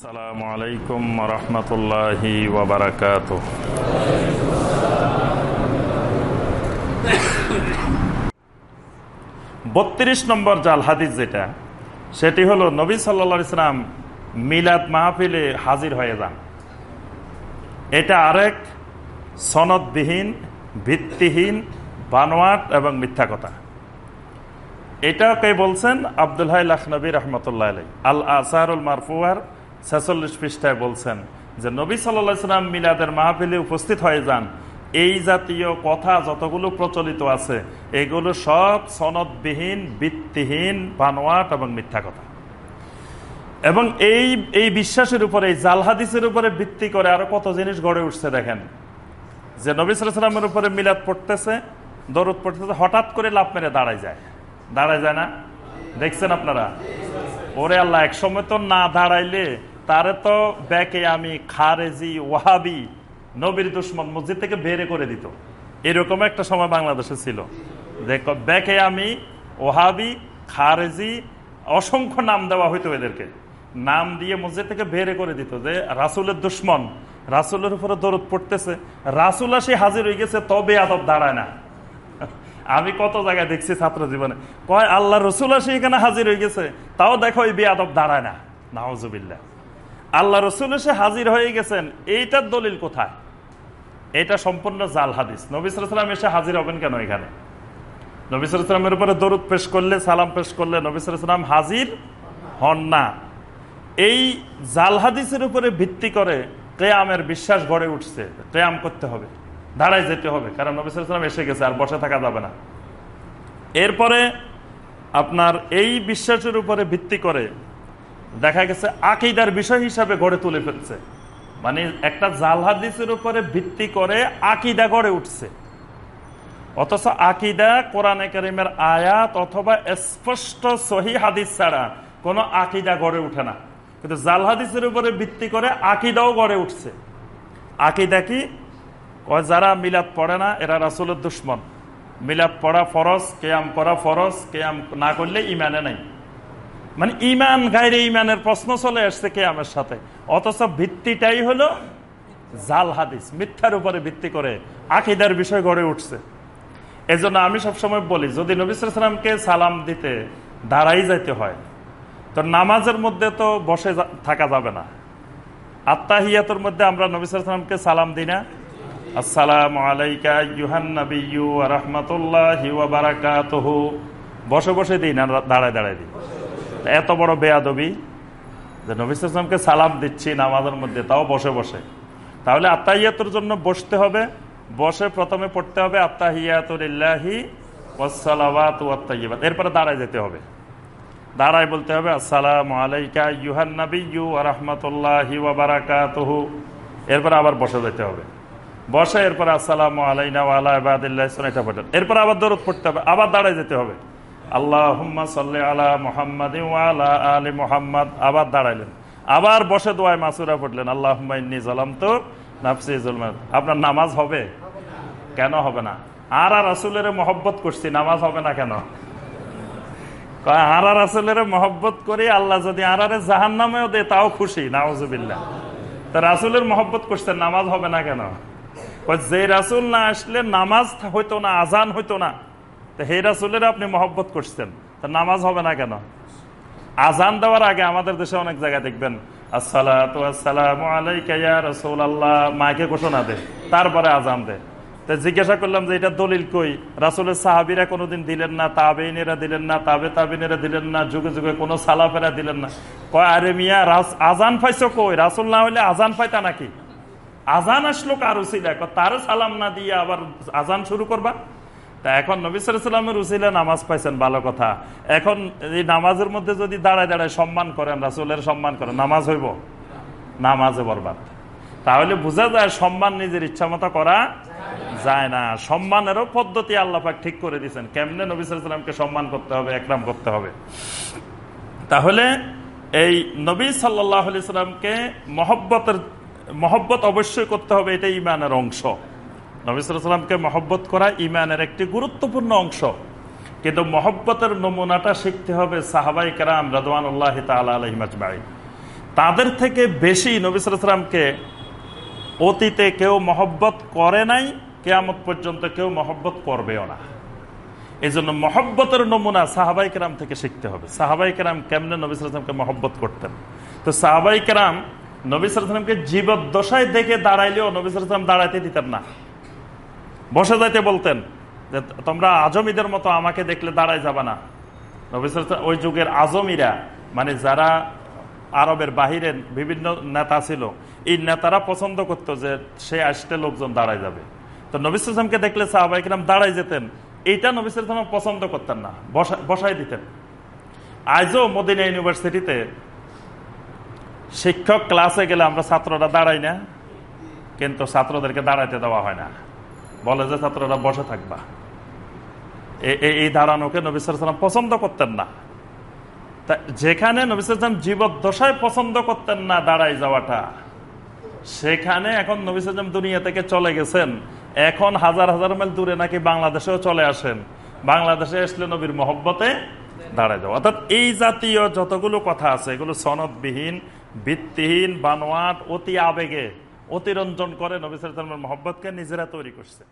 আসসালামু আলাইকুম রহমতুল্লাহি ওবরাকাত বত্রিশ নম্বর জাল হাদিস যেটা, সেটি হলো নবী সাল্লা ইসলাম মিলাদ মাহফিলে হাজির হয়ে যান। এটা আরেক সনদবিহীন, ভিত্তিহীন, বানোয়াট এবং মিথ্যা কথা। এটা কে বলছেন আব্দুল হাই লখনবী রহমতুল্লাহ আল আসারুল মারফুয়ার ছেচল্লিশ পৃষ্ঠায় বলছেন যে নবী সাল্লাম মিলাদের মাহফিলে উপস্থিত হয়ে যান। এই জাতীয় কথা যতগুলো প্রচলিত আছে, এগুলো সব সনদবিহীন, ভিত্তিহীন, বানোয়াট এবং মিথ্যা কথা। এবং এই এই বিশ্বাসের উপরে, এই জালহাদিসের উপরে ভিত্তি করে আরও কত জিনিস গড়ে উঠছে দেখেন। যে নবী সালামের উপরে মিলাদ পড়তেছে, দরদ পড়তেছে, হঠাৎ করে লাভ মেরে দাঁড়ায় যায়। দাঁড়ায় যায় না? দেখছেন আপনারা? ওরে আল্লাহ এক সময় তো না দাঁড়াইলে তারে তো ব্যাকে আমি খারেজি, ওয়াহাবি, নবীর দুশ্মন মসজিদ থেকে বেরে করে দিত। এরকম একটা সময় বাংলাদেশে ছিল। দেখো, ব্যাকে আমি ওহাবি খারেজি, অসংখ্য নাম দেওয়া হইতো এদেরকে। নাম দিয়ে মসজিদ থেকে বেরে করে দিত যে, রাসুলের দুশ্মন, রাসুলের উপরে দরদ পড়তেছে। রাসুল আসে হাজির হয়ে গেছে, তবে আদব দাঁড়ায় না। আমি কত জায়গায় দেখছি ছাত্র জীবনে। কয়, আল্লাহ রসুল আসে এখানে হাজির হয়ে গেছে, তাও দেখো এই বেয়াদব দাঁড়ায় না। নাহজুবিল্লা আল্লাহ রসুল এসে হাজির হয়ে গেছেন, এইটার দলিল কোথায়? এটা সম্পূর্ণ জাল হাদিস। নবিসাম এসে হাজির হবেন কেন এখানে? নবিসামের উপরে দরুদ পেশ করলে, সালাম পেশ করলে নবিসাম হাজির হন না। এই জাল হাদিসের উপরে ভিত্তি করে কেয়ামের বিশ্বাস গড়ে উঠছে। কেয়াম করতে হবে, দাঁড়ায় যেতে হবে, কারণ নবিসাম এসে গেছে আর বসে থাকা যাবে না। এরপরে আপনার এই বিশ্বাসের উপরে ভিত্তি করে দেখা গেছে আকিদার বিষয় হিসাবে গড়ে তুলে ফেলছে। মানে একটা জাল হাদিসের উপরে ভিত্তি করে আকিদা গড়ে উঠছে। অথচ আকিদা কোরআনে করিমের আয়াত অথবা স্পষ্ট সহি হাদিস ছাড়া কোনো আকিদা গড়ে উঠে না। কিন্তু জাল হাদিসের উপরে ভিত্তি করে আকিদাও গড়ে উঠছে। আকিদা কি? যারা মিলাদ পড়ে না, এরা রাসুলের দুশ্মন। মিলাদ পড়া ফরজ, কেয়াম করা ফরজ, কেয়াম না করলে ইমানে নাই। মানে ইমান গাইরে ইমানের প্রশ্ন চলে আসছে কে আমার সাথে। অথচ ভিত্তিটাই হলো জাল হাদিস, মিথ্যার উপরে ভিত্তি করে আকিদার বিষয় গড়ে উঠছে। এজন্য আমি সবসময় বলি, যদি নবিসামকে সালাম দিতে দাঁড়াই যাইতে হয়, তো নামাজের মধ্যে তো বসে থাকা যাবে না। আত্মাহিয়াতের মধ্যে আমরা নবিসামকে সালাম দিই না। আসসালাম আলাইকা ইউহান নবী রহমতুল্লাহ বসে বসে দিই না, দাঁড়ায় দাঁড়ায় দিই। এত বড় বেয়াদবি যে নবিসামকে সালাম দিচ্ছি নামাজের মধ্যে, তাও বসে বসে। তাহলে আত্মাহিয়াতের জন্য বসতে হবে, বসে প্রথমে পড়তে হবে আত্মাহিয়াতুল্লাহি এরপরে দাঁড়ায় যেতে হবে। দাঁড়ায় বলতে হবে, আসসালাম আলাইকা ইউহান নবী রহমতুল্লাহি বারাকাতহু। এরপরে আবার বসে যেতে হবে। বসে এরপর, আসসালাম আলাইনা আলাইবাদিল্লাহ এটা পড়েন এরপর আবার দরদ পড়তে হবে, আবার দাঁড়ায় যেতে হবে। আল্লাহ সাল্লি আলা মোহাম্মদ আলা আলী মোহাম্মদ। আবার দাঁড়াইলেন। আবার বসে দোয়ায় মাসুরা পড়লেন। আল্লাহ জালাম তো নাফসি আপনার নামাজ হবে? কেন হবে না? আর আর রাসুলের মহব্বত করছি, নামাজ হবে না কেন? আর আর রাসুলের মহব্বত করি, আল্লাহ যদি আর আরে জাহান নামেও দে তাও খুশি। নাওজুবিল্লা তা রাসুলের মহব্বত করছেন, নামাজ হবে না কেন? যে রাসুল না আসলে নামাজ হইতো না, আজান হইতো না। তো হে রাসুলের, আপনি মহব্বত করছেন। তা নামাজ হবে না কেন? আজান দেওয়ার আগে আমাদের দেশে অনেক জায়গায় দেখবেন আসসালাম আল্লাহ মাকে ঘোষণা দে, তারপরে আজান দে। জিজ্ঞাসা করলাম যে, এটা দলিল কই? রাসুলের সাহাবিরা কোনোদিন দিলেন না তাবেইনেরা দিলেন না, তাবে তাবিনেরা দিলেন না, যুগে যুগে কোনো সালাফেরা দিলেন না। কয়, আরে মিয়া আজান পাইছো কই? রাসুল না হইলে আজান পাইতা নাকি? আজান আসলো কার উসিলা তার সালাম না দিয়ে আবার আজান শুরু করবা? তা এখন নবিসামের উসিলা নামাজ পাইছেন, ভালো কথা। এখন এই নামাজের মধ্যে যদি দাঁড়ায় দাঁড়ায় সম্মান করেন, রাসুলের সম্মান করেন, নামাজ হইব? নামাজে বরবাদ। তাহলে বোঝা যায় সম্মান নিজের ইচ্ছা মতো করা যায় না। সম্মানেরও পদ্ধতি আল্লাপাক ঠিক করে দিচ্ছেন কেমনে নবিসামকে সম্মান করতে হবে, একরাম করতে হবে? তাহলে এই নবী সাল্লাহ আলি সাল্লামকে মহব্বতের, মহব্বত অবশ্যই করতে হবে এটা ইমানের অংশ। নবিসামকে মহব্বত করা ইমানের একটি গুরুত্বপূর্ণ অংশ। কিন্তু মহব্বতের নমুনাটা শিখতে হবে সাহাবাই কেরাম রাদওয়ান আল্লাহ তালা তাদের থেকে বেশি নবিসামকে অতীতে কেউ মহব্বত করে নাই, কেয়ামত পর্যন্ত কেউ মহব্বত করবেও না। এই জন্য মহব্বতের নমুনা সাহাবাই কেরাম থেকে শিখতে হবে। সাহাবাই কেরাম কেমনে নবিসামকে মহব্বত করতেন? তো সাহাবাই কেরাম নবিসামকে জীবদ্দশায় দেখে দাঁড়াইলেও নবিসাম দাঁড়াইতে দিতেন না। বসে যাইতে বলতেন যে তোমরা আজমিদের মতো আমাকে দেখলে দাঁড়ায় যাবে না। ওই যুগের আজমিরা মানে যারা আরবের বাহিরের বিভিন্ন নেতা ছিল, এই নেতারা পছন্দ করতো যে সে আসতে লোকজন দাঁড়ায় যাবে। তো নবিসামকে দেখলে সাহাবাইকরাম দাঁড়ায় যেতেন। এইটা নবিসাম পছন্দ করতেন না। বসাই দিতেন। আজও মদিনা ইউনিভার্সিটিতে শিক্ষক ক্লাসে গেলে আমরা ছাত্ররা দাঁড়াই না, কিন্তু ছাত্রদেরকে দাঁড়াইতে দেওয়া হয় না। বলে যে ছাত্ররা বসে থাকবা। এই দাঁড়ানোকে নবিসাম পছন্দ করতেন না। যেখানে নবিসাম জীবদ্দশায় পছন্দ করতেন না দাঁড়াই যাওয়াটা, সেখানে এখন নবিসাম দুনিয়া থেকে চলে গেছেন। এখন হাজার হাজার মাইল দূরে নাকি বাংলাদেশেও চলে আসেন। বাংলাদেশে আসলে নবীর মহব্বতে দাঁড়ায় যাওয়া। অর্থাৎ এই জাতীয় যতগুলো কথা আছে, এগুলো সনদবিহীন, ভিত্তিহীন, বানোয়াট, অতি আবেগে অতিরঞ্জন করে নবী সাল্লামের মহব্বতকে নিজেরা তৈরি করছে।